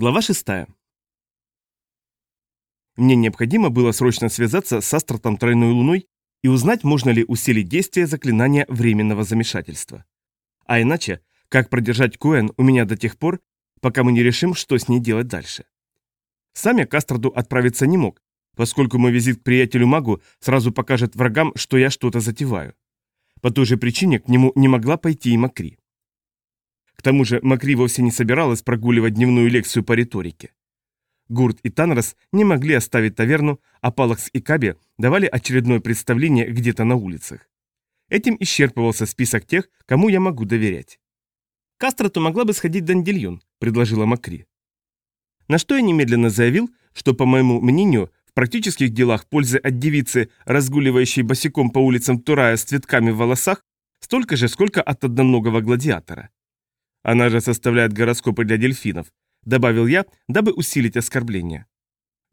Глава 6. Мне необходимо было срочно связаться с Астратом Тройной Луной и узнать, можно ли усилить действие заклинания временного замешательства. А иначе, как продержать Коэн у меня до тех пор, пока мы не решим, что с ней делать дальше. Сам я к Астраду отправиться не мог, поскольку мой визит к приятелю-магу сразу покажет врагам, что я что-то затеваю. По той же причине к нему не могла пойти и Макри. К тому же Макри вовсе не собиралась прогуливать дневную лекцию по риторике. Гурт и Танрос не могли оставить таверну, а Палакс и Каби давали очередное представление где-то на улицах. Этим исчерпывался список тех, кому я могу доверять. «Кастрату могла бы сходить Дандильон», — предложила Макри. На что я немедленно заявил, что, по моему мнению, в практических делах пользы от девицы, разгуливающей босиком по улицам Турая с цветками в волосах, столько же, сколько от одноногого гладиатора. Она же составляет гороскопы для дельфинов, добавил я, дабы усилить оскорбление.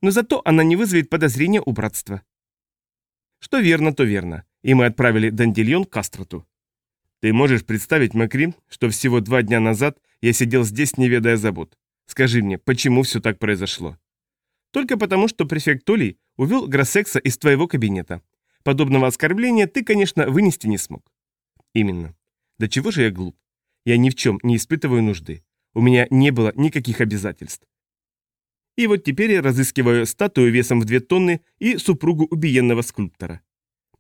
Но зато она не вызовет подозрения у братства. Что верно, то верно, и мы отправили Дандильон к Астроту. Ты можешь представить, Макри, что всего два дня назад я сидел здесь, не ведая забот. Скажи мне, почему все так произошло? Только потому, что префект Толий увел Гроссекса из твоего кабинета. Подобного оскорбления ты, конечно, вынести не смог. Именно. Да чего же я глуп? Я ни в чем не испытываю нужды. У меня не было никаких обязательств. И вот теперь я разыскиваю статую весом в две тонны и супругу убиенного скульптора.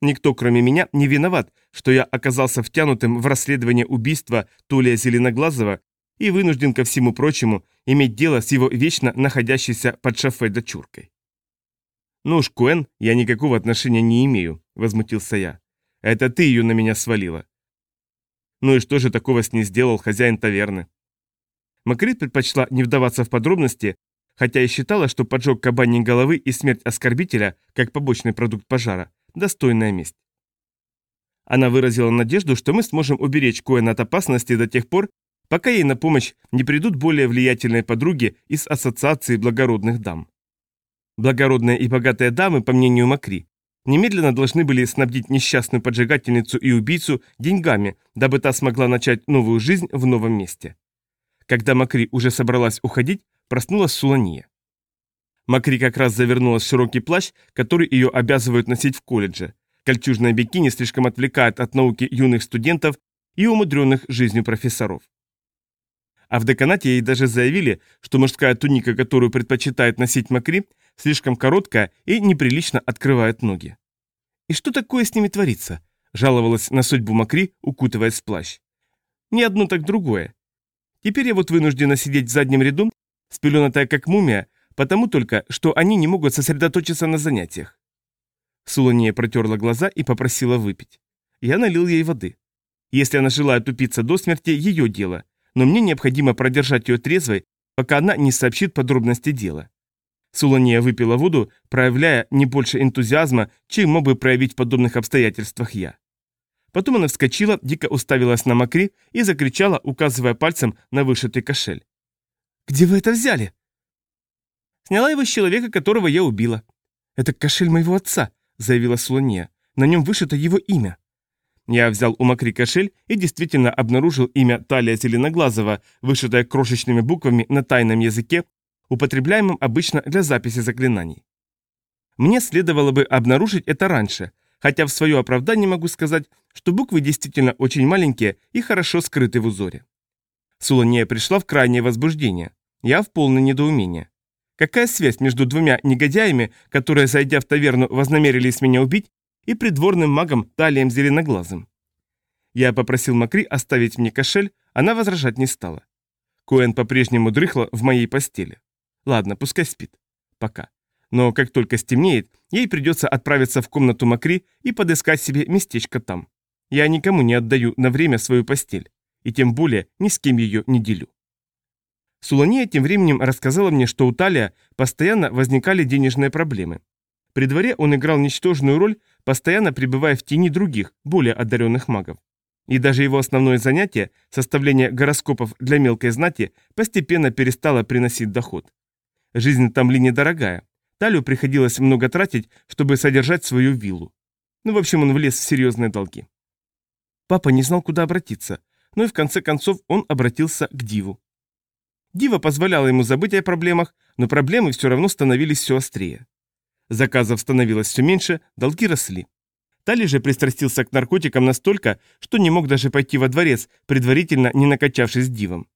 Никто, кроме меня, не виноват, что я оказался втянутым в расследование убийства Толия Зеленоглазого и вынужден ко всему прочему иметь дело с его вечно находящейся под шофе дочуркой. «Ну уж, Куэн, я никакого отношения не имею», — возмутился я. «Это ты ее на меня свалила. Ну и что же такого с ней сделал хозяин таверны? Макрит предпочла не вдаваться в подробности, хотя и считала, что поджог кабаньей головы и смерть оскорбителя, как побочный продукт пожара, достойная месть. Она выразила надежду, что мы сможем уберечь Коэн от опасности до тех пор, пока ей на помощь не придут более влиятельные подруги из Ассоциации благородных дам. Благородные и богатые дамы, по мнению Макри, немедленно должны были снабдить несчастную поджигательницу и убийцу деньгами, дабы та смогла начать новую жизнь в новом месте. Когда Макри уже собралась уходить, проснулась Сулания. Макри как раз завернулась в широкий плащ, который ее обязывают носить в колледже. Кольчужное бикини слишком отвлекает от науки юных студентов и умудренных жизнью профессоров. А в деканате ей даже заявили, что мужская туника, которую предпочитает носить Макри, слишком короткая и неприлично открывает ноги. «И что такое с ними творится?» – жаловалась на судьбу Макри, укутываясь в плащ. «Не одно, так другое. Теперь я вот вынуждена сидеть в заднем ряду, спеленатая как мумия, потому только, что они не могут сосредоточиться на занятиях». Сулония протерла глаза и попросила выпить. Я налил ей воды. Если она желает тупиться до смерти, ее дело, но мне необходимо продержать ее трезвой, пока она не сообщит подробности дела. Сулония выпила воду, проявляя не больше энтузиазма, чем мог бы проявить в подобных обстоятельствах я. Потом она вскочила, дико уставилась на Макри и закричала, указывая пальцем на вышитый кошель. «Где вы это взяли?» «Сняла его с человека, которого я убила». «Это кошель моего отца», — заявила Сулония. «На нем вышито его имя». Я взял у Макри кошель и действительно обнаружил имя Талия Зеленоглазова, вышитое крошечными буквами на тайном языке, употребляемым обычно для записи заклинаний. Мне следовало бы обнаружить это раньше, хотя в свое оправдание могу сказать, что буквы действительно очень маленькие и хорошо скрыты в узоре. Сулония пришла в крайнее возбуждение. Я в полное недоумение. Какая связь между двумя негодяями, которые, зайдя в таверну, вознамерились меня убить, и придворным магом Талием Зеленоглазым? Я попросил Макри оставить мне кошель, она возражать не стала. Коэн по-прежнему дрыхла в моей постели. Ладно, пускай спит. Пока. Но как только стемнеет, ей придется отправиться в комнату Макри и подыскать себе местечко там. Я никому не отдаю на время свою постель, и тем более ни с кем ее не делю. Сулания тем временем рассказала мне, что у Талия постоянно возникали денежные проблемы. При дворе он играл ничтожную роль, постоянно пребывая в тени других, более одаренных магов. И даже его основное занятие, составление гороскопов для мелкой знати, постепенно перестало приносить доход. Жизнь там ли недорогая. Талю приходилось много тратить, чтобы содержать свою виллу. Ну, в общем, он влез в серьезные долги. Папа не знал, куда обратиться, но и в конце концов он обратился к Диву. Дива позволяла ему забыть о проблемах, но проблемы все равно становились все острее. Заказов становилось все меньше, долги росли. Тали же пристрастился к наркотикам настолько, что не мог даже пойти во дворец, предварительно не накачавшись дивом.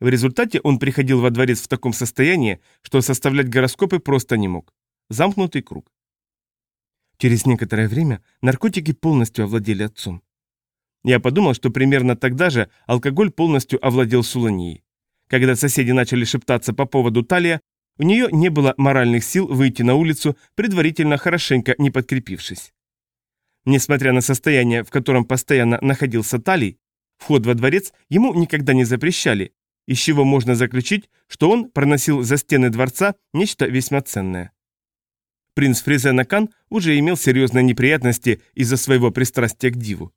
В результате он приходил во дворец в таком состоянии, что составлять гороскопы просто не мог. Замкнутый круг. Через некоторое время наркотики полностью овладели отцом. Я подумал, что примерно тогда же алкоголь полностью овладел Суланией. Когда соседи начали шептаться по поводу талия, у нее не было моральных сил выйти на улицу, предварительно хорошенько не подкрепившись. Несмотря на состояние, в котором постоянно находился Талий, вход во дворец ему никогда не запрещали, из чего можно заключить, что он проносил за стены дворца нечто весьма ценное. Принц Фризенакан уже имел серьезные неприятности из-за своего пристрастия к диву.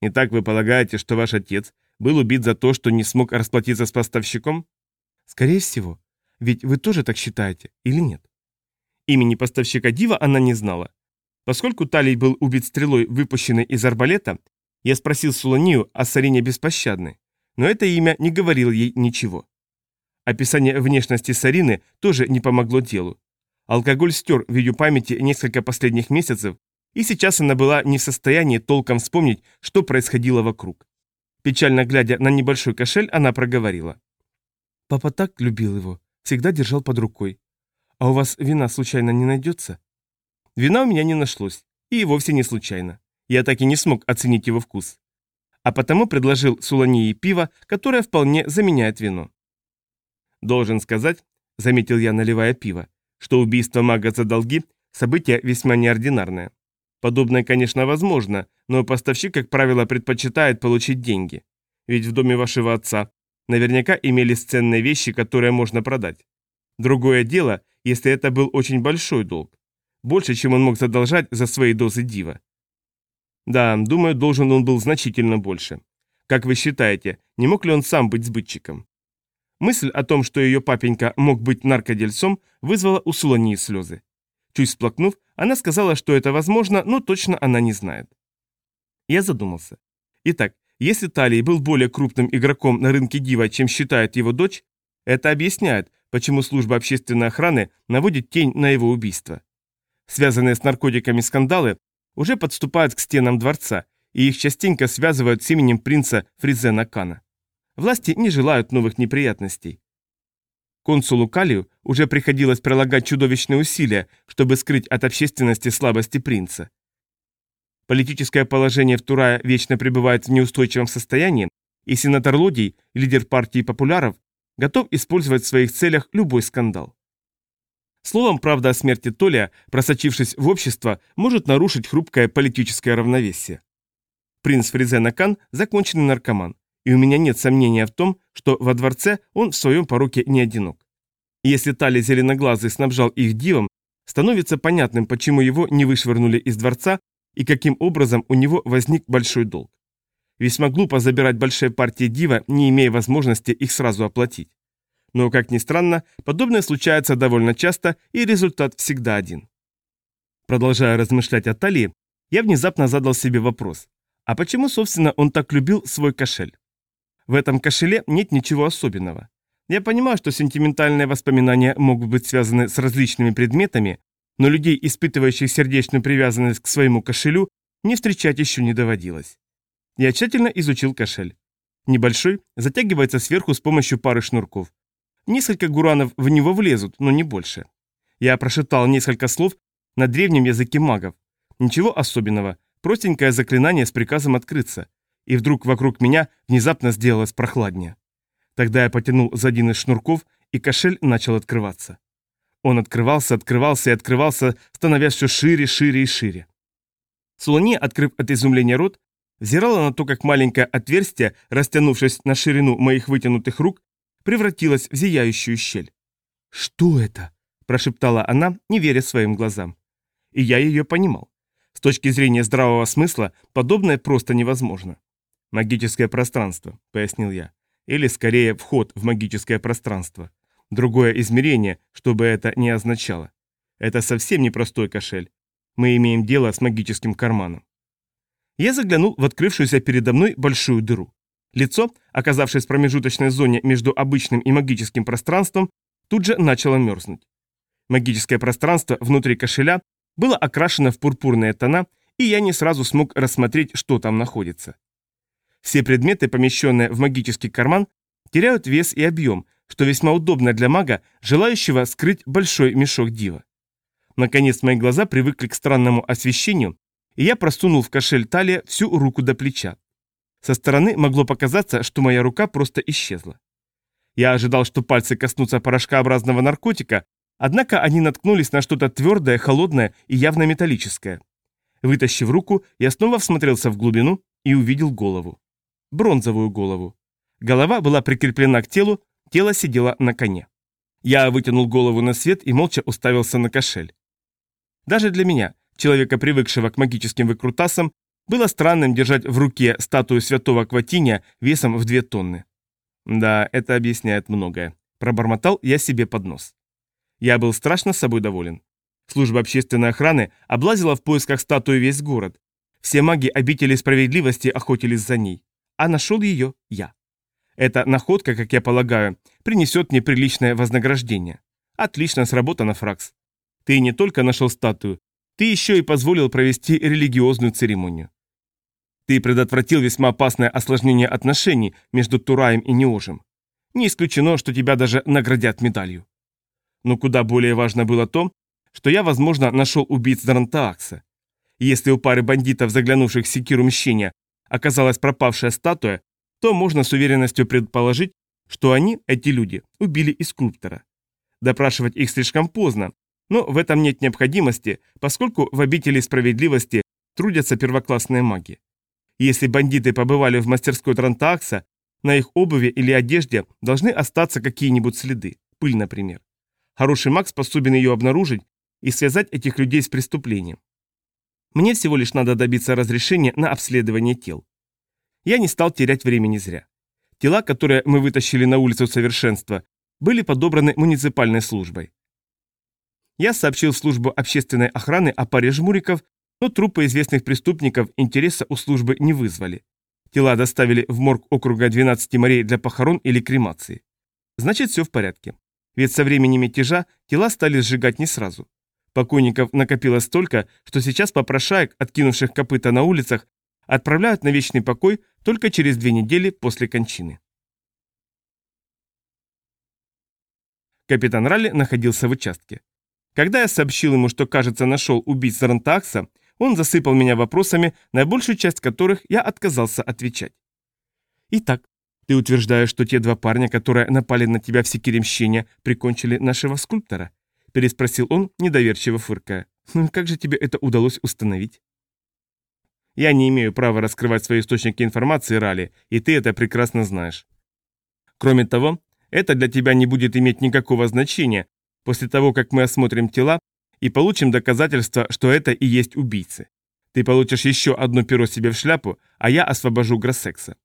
Итак, вы полагаете, что ваш отец был убит за то, что не смог расплатиться с поставщиком? Скорее всего. Ведь вы тоже так считаете, или нет? Имени поставщика Дива она не знала. Поскольку Талий был убит стрелой, выпущенной из арбалета, я спросил Суланию о Сарине Беспощадной, но это имя не говорило ей ничего. Описание внешности Сарины тоже не помогло делу. Алкоголь стер в ее памяти несколько последних месяцев, и сейчас она была не в состоянии толком вспомнить, что происходило вокруг. Печально глядя на небольшой кошель, она проговорила. «Папа так любил его, всегда держал под рукой. А у вас вина случайно не найдется?» Вина у меня не нашлось, и вовсе не случайно. Я так и не смог оценить его вкус. А потому предложил Сулании пиво, которое вполне заменяет вино. «Должен сказать», — заметил я, наливая пиво, что убийство мага за долги – событие весьма неординарное. Подобное, конечно, возможно, но поставщик, как правило, предпочитает получить деньги. Ведь в доме вашего отца наверняка имелись ценные вещи, которые можно продать. Другое дело, если это был очень большой долг. Больше, чем он мог задолжать за свои дозы дива. Да, думаю, должен он был значительно больше. Как вы считаете, не мог ли он сам быть сбытчиком? Мысль о том, что ее папенька мог быть наркодельцом, вызвала у Сулании слезы. Чуть сплакнув, она сказала, что это возможно, но точно она не знает. Я задумался. Итак, если Талий был более крупным игроком на рынке Дива, чем считает его дочь, это объясняет, почему служба общественной охраны наводит тень на его убийство. Связанные с наркотиками скандалы уже подступают к стенам дворца, и их частенько связывают с именем принца Фризена Кана. Власти не желают новых неприятностей. Консулу Калию уже приходилось прилагать чудовищные усилия, чтобы скрыть от общественности слабости принца. Политическое положение в Турае вечно пребывает в неустойчивом состоянии, и сенатор Лодий, лидер партии популяров, готов использовать в своих целях любой скандал. Словом, правда о смерти Толия, просочившись в общество, может нарушить хрупкое политическое равновесие. Принц Фризена Кан – законченный наркоман, и у меня нет сомнения в том, что во дворце он в своем пороке не одинок. Если Тали Зеленоглазый снабжал их дивом, становится понятным, почему его не вышвырнули из дворца и каким образом у него возник большой долг. Весьма глупо забирать большие партии дива, не имея возможности их сразу оплатить. Но, как ни странно, подобное случается довольно часто, и результат всегда один. Продолжая размышлять о Талии, я внезапно задал себе вопрос. А почему, собственно, он так любил свой кошель? В этом кошеле нет ничего особенного. Я понимаю, что сентиментальные воспоминания могут быть связаны с различными предметами, но людей, испытывающих сердечную привязанность к своему кошелю, не встречать еще не доводилось. Я тщательно изучил кошель. Небольшой, затягивается сверху с помощью пары шнурков. Несколько гуранов в него влезут, но не больше. Я прошептал несколько слов на древнем языке магов. Ничего особенного, простенькое заклинание с приказом открыться и вдруг вокруг меня внезапно сделалось прохладнее. Тогда я потянул за один из шнурков, и кошель начал открываться. Он открывался, открывался и открывался, становясь все шире, шире и шире. Сулани, открыв от изумления рот, взирала на то, как маленькое отверстие, растянувшись на ширину моих вытянутых рук, превратилось в зияющую щель. «Что это?» – прошептала она, не веря своим глазам. И я ее понимал. С точки зрения здравого смысла, подобное просто невозможно. «Магическое пространство», — пояснил я. «Или, скорее, вход в магическое пространство. Другое измерение, что бы это ни означало. Это совсем не простой кошель. Мы имеем дело с магическим карманом». Я заглянул в открывшуюся передо мной большую дыру. Лицо, оказавшись в промежуточной зоне между обычным и магическим пространством, тут же начало мерзнуть. Магическое пространство внутри кошеля было окрашено в пурпурные тона, и я не сразу смог рассмотреть, что там находится. Все предметы, помещенные в магический карман, теряют вес и объем, что весьма удобно для мага, желающего скрыть большой мешок дива. Наконец мои глаза привыкли к странному освещению, и я просунул в кошель талия всю руку до плеча. Со стороны могло показаться, что моя рука просто исчезла. Я ожидал, что пальцы коснутся порошкообразного наркотика, однако они наткнулись на что-то твердое, холодное и явно металлическое. Вытащив руку, я снова всмотрелся в глубину и увидел голову. Бронзовую голову. Голова была прикреплена к телу, тело сидело на коне. Я вытянул голову на свет и молча уставился на кошель. Даже для меня, человека, привыкшего к магическим выкрутасам, было странным держать в руке статую святого Кватиния весом в две тонны. Да, это объясняет многое. Пробормотал я себе под нос. Я был страшно собой доволен. Служба общественной охраны облазила в поисках статуи весь город. Все маги обители справедливости охотились за ней. А нашел ее я. Эта находка, как я полагаю, принесет мне приличное вознаграждение. Отлично сработано, Фракс. Ты не только нашел статую, ты еще и позволил провести религиозную церемонию. Ты предотвратил весьма опасное осложнение отношений между Тураем и Неожем. Не исключено, что тебя даже наградят медалью. Но куда более важно было то, что я, возможно, нашел убийц Дарантаакса. Если у пары бандитов, заглянувших в секиру мщения, оказалась пропавшая статуя, то можно с уверенностью предположить, что они, эти люди, убили и скульптора. Допрашивать их слишком поздно, но в этом нет необходимости, поскольку в обители справедливости трудятся первоклассные маги. Если бандиты побывали в мастерской Трантакса, на их обуви или одежде должны остаться какие-нибудь следы, пыль, например. Хороший маг способен ее обнаружить и связать этих людей с преступлением. Мне всего лишь надо добиться разрешения на обследование тел. Я не стал терять времени зря. Тела, которые мы вытащили на улицу совершенства, были подобраны муниципальной службой. Я сообщил в службу общественной охраны о паре жмуриков, но трупы известных преступников интереса у службы не вызвали. Тела доставили в морг округа 12 морей для похорон или кремации. Значит, все в порядке. Ведь со времени мятежа тела стали сжигать не сразу. Покойников накопилось столько, что сейчас попрошаек, откинувших копыта на улицах, отправляют на вечный покой только через две недели после кончины. Капитан Ралли находился в участке. Когда я сообщил ему, что, кажется, нашел убийц Рантакса, он засыпал меня вопросами, на большую часть которых я отказался отвечать. «Итак, ты утверждаешь, что те два парня, которые напали на тебя в секире прикончили нашего скульптора?» переспросил он, недоверчиво фыркая. «Ну как же тебе это удалось установить?» «Я не имею права раскрывать свои источники информации, Рали, и ты это прекрасно знаешь. Кроме того, это для тебя не будет иметь никакого значения после того, как мы осмотрим тела и получим доказательства, что это и есть убийцы. Ты получишь еще одно перо себе в шляпу, а я освобожу Гроссекса.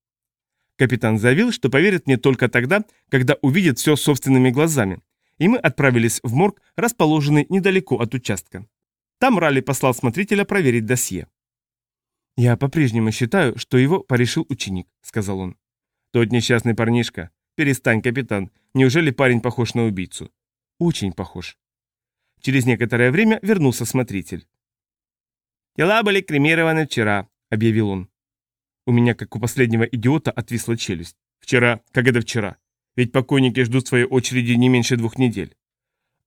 Капитан заявил, что поверит мне только тогда, когда увидит все собственными глазами, и мы отправились в морг, расположенный недалеко от участка. Там Ралли послал смотрителя проверить досье. «Я по-прежнему считаю, что его порешил ученик», — сказал он. «Тот несчастный парнишка. Перестань, капитан. Неужели парень похож на убийцу?» «Очень похож». Через некоторое время вернулся смотритель. «Тела были кремированы вчера», — объявил он. У меня, как у последнего идиота, отвисла челюсть. «Вчера? Как это вчера? Ведь покойники ждут своей очереди не меньше двух недель.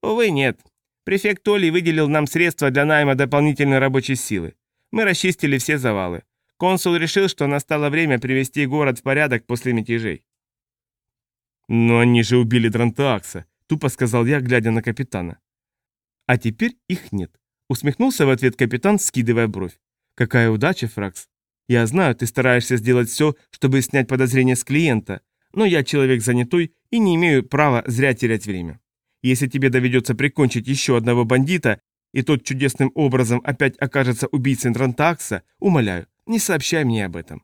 Увы, нет. Префект Толи выделил нам средства для найма дополнительной рабочей силы. Мы расчистили все завалы. Консул решил, что настало время привести город в порядок после мятежей. «Но они же убили Дрантаакса», — тупо сказал я, глядя на капитана. «А теперь их нет», — усмехнулся в ответ капитан, скидывая бровь. «Какая удача, Фракс. Я знаю, ты стараешься сделать все, чтобы снять подозрения с клиента, но я человек занятой и не имею права зря терять время. Если тебе доведется прикончить еще одного бандита, и тот чудесным образом опять окажется убийцей Трантакса, умоляю, не сообщай мне об этом.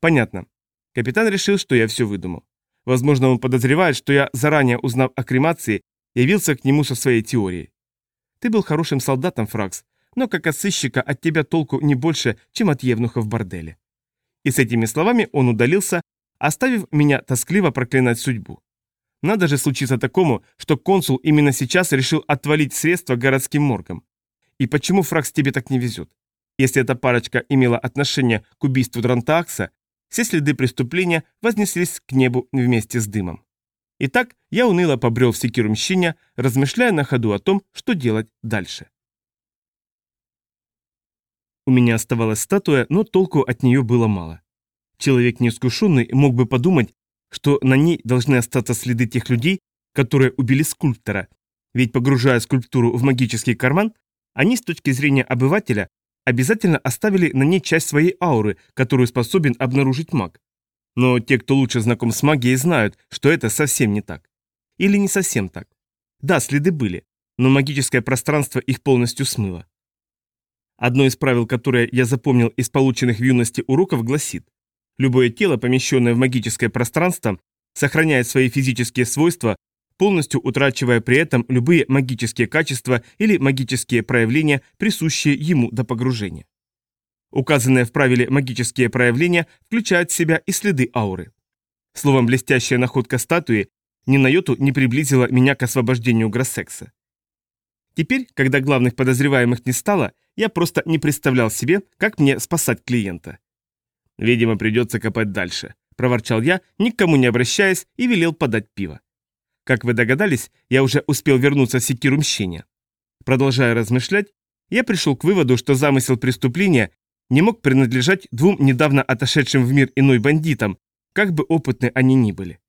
Понятно. Капитан решил, что я все выдумал. Возможно, он подозревает, что я, заранее узнав о кремации, явился к нему со своей теорией. Ты был хорошим солдатом, Фракс, но как от сыщика от тебя толку не больше, чем от евнуха в борделе. И с этими словами он удалился, оставив меня тоскливо проклинать судьбу. Надо же случиться такому, что консул именно сейчас решил отвалить средства городским моргам. И почему Фракс тебе так не везет? Если эта парочка имела отношение к убийству Дрантаакса, все следы преступления вознеслись к небу вместе с дымом. Итак, я уныло побрел в секиру мщиня, размышляя на ходу о том, что делать дальше. У меня оставалась статуя, но толку от нее было мало. Человек неискушенный мог бы подумать, что на ней должны остаться следы тех людей, которые убили скульптора, ведь погружая скульптуру в магический карман, они с точки зрения обывателя обязательно оставили на ней часть своей ауры, которую способен обнаружить маг. Но те, кто лучше знаком с магией, знают, что это совсем не так. Или не совсем так. Да, следы были, но магическое пространство их полностью смыло. Одно из правил, которое я запомнил из полученных в юности уроков, гласит, любое тело, помещенное в магическое пространство, сохраняет свои физические свойства, полностью утрачивая при этом любые магические качества или магические проявления, присущие ему до погружения. Указанные в правиле магические проявления включают в себя и следы ауры. Словом, блестящая находка статуи ни на йоту не приблизила меня к освобождению Гроссекса. Теперь, когда главных подозреваемых не стало, я просто не представлял себе, как мне спасать клиента. «Видимо, придется копать дальше», – проворчал я, никому не обращаясь, и велел подать пиво. Как вы догадались, я уже успел вернуться в секиру мщения. Продолжая размышлять, я пришел к выводу, что замысел преступления не мог принадлежать двум недавно отошедшим в мир иной бандитам, как бы опытны они ни были.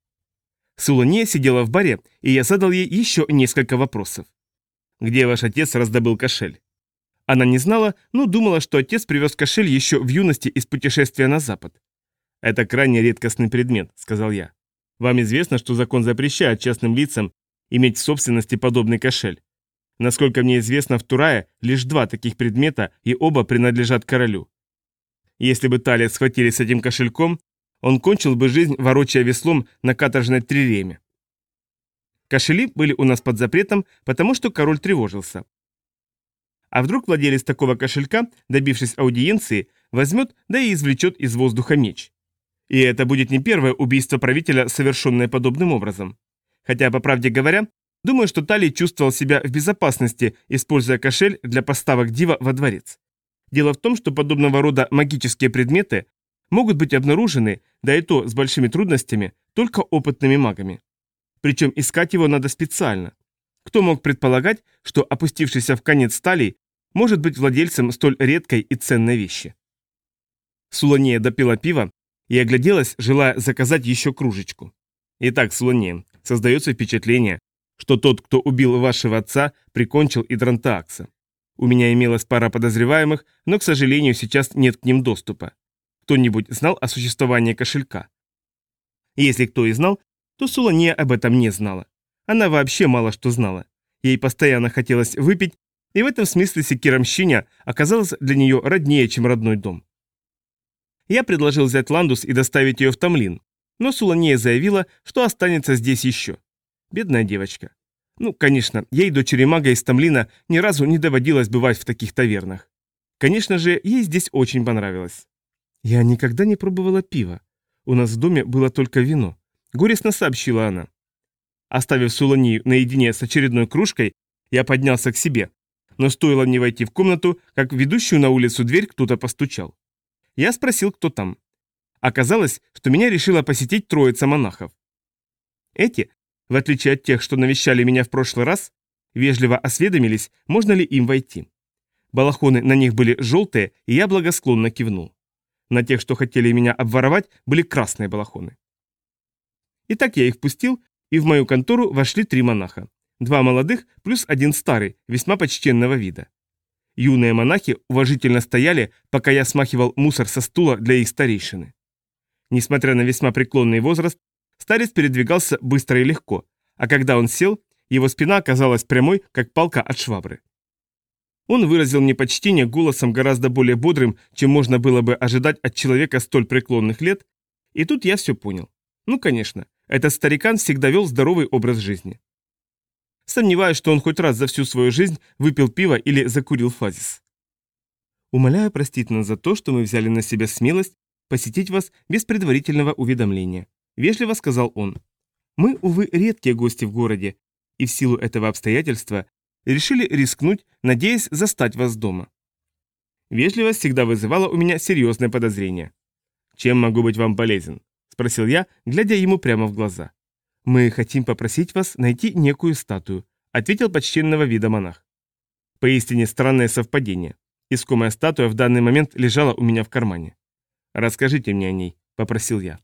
Сулония сидела в баре, и я задал ей еще несколько вопросов. «Где ваш отец раздобыл кошель?» Она не знала, но думала, что отец привез кошель еще в юности из путешествия на запад. «Это крайне редкостный предмет», — сказал я. «Вам известно, что закон запрещает частным лицам иметь в собственности подобный кошель. Насколько мне известно, в Турае лишь два таких предмета, и оба принадлежат королю. Если бы Талия схватили с этим кошельком, он кончил бы жизнь, ворочая веслом на каторжной триреме. Кошели были у нас под запретом, потому что король тревожился. А вдруг владелец такого кошелька, добившись аудиенции, возьмет, да и извлечет из воздуха меч. И это будет не первое убийство правителя, совершенное подобным образом. Хотя, по правде говоря, думаю, что Талий чувствовал себя в безопасности, используя кошель для поставок дива во дворец. Дело в том, что подобного рода магические предметы могут быть обнаружены, да и то с большими трудностями, только опытными магами. Причем искать его надо специально. Кто мог предполагать, что опустившийся в конец стали может быть владельцем столь редкой и ценной вещи? Сулония допила пиво и огляделась, желая заказать еще кружечку. Итак, Сулония, создается впечатление, что тот, кто убил вашего отца, прикончил и Дрантаакса. У меня имелась пара подозреваемых, но, к сожалению, сейчас нет к ним доступа. Кто-нибудь знал о существовании кошелька? Если кто и знал, то Сулания об этом не знала. Она вообще мало что знала. Ей постоянно хотелось выпить, и в этом смысле секира мщиня оказалась для нее роднее, чем родной дом. Я предложил взять Ландус и доставить ее в Тамлин, но Сулания заявила, что останется здесь еще. Бедная девочка. Ну, конечно, ей, дочери мага из Тамлина, ни разу не доводилось бывать в таких тавернах. Конечно же, ей здесь очень понравилось. Я никогда не пробовала пива. У нас в доме было только вино. Горестно сообщила она. Оставив Суланию наедине с очередной кружкой, я поднялся к себе. Но стоило мне войти в комнату, как ведущую на улицу дверь кто-то постучал. Я спросил, кто там. Оказалось, что меня решила посетить троица монахов. Эти в отличие от тех, что навещали меня в прошлый раз, вежливо осведомились, можно ли им войти. Балахоны на них были желтые, и я благосклонно кивнул. На тех, что хотели меня обворовать, были красные балахоны. Итак, я их впустил, и в мою контору вошли три монаха. Два молодых плюс один старый, весьма почтенного вида. Юные монахи уважительно стояли, пока я смахивал мусор со стула для их старейшины. Несмотря на весьма преклонный возраст, Старец передвигался быстро и легко, а когда он сел, его спина оказалась прямой, как палка от швабры. Он выразил мне почтение голосом гораздо более бодрым, чем можно было бы ожидать от человека столь преклонных лет, и тут я все понял. Ну, конечно, этот старикан всегда вел здоровый образ жизни. Сомневаюсь, что он хоть раз за всю свою жизнь выпил пиво или закурил фазис. Умоляю простить нас за то, что мы взяли на себя смелость посетить вас без предварительного уведомления», — вежливо сказал он. «Мы, увы, редкие гости в городе, и в силу этого обстоятельства решили рискнуть, надеясь застать вас дома». Вежливость всегда вызывала у меня серьезное подозрение. «Чем могу быть вам полезен?» – спросил я, глядя ему прямо в глаза. «Мы хотим попросить вас найти некую статую», – ответил почтенного вида монах. Поистине странное совпадение. Искомая статуя в данный момент лежала у меня в кармане. «Расскажите мне о ней», – попросил я.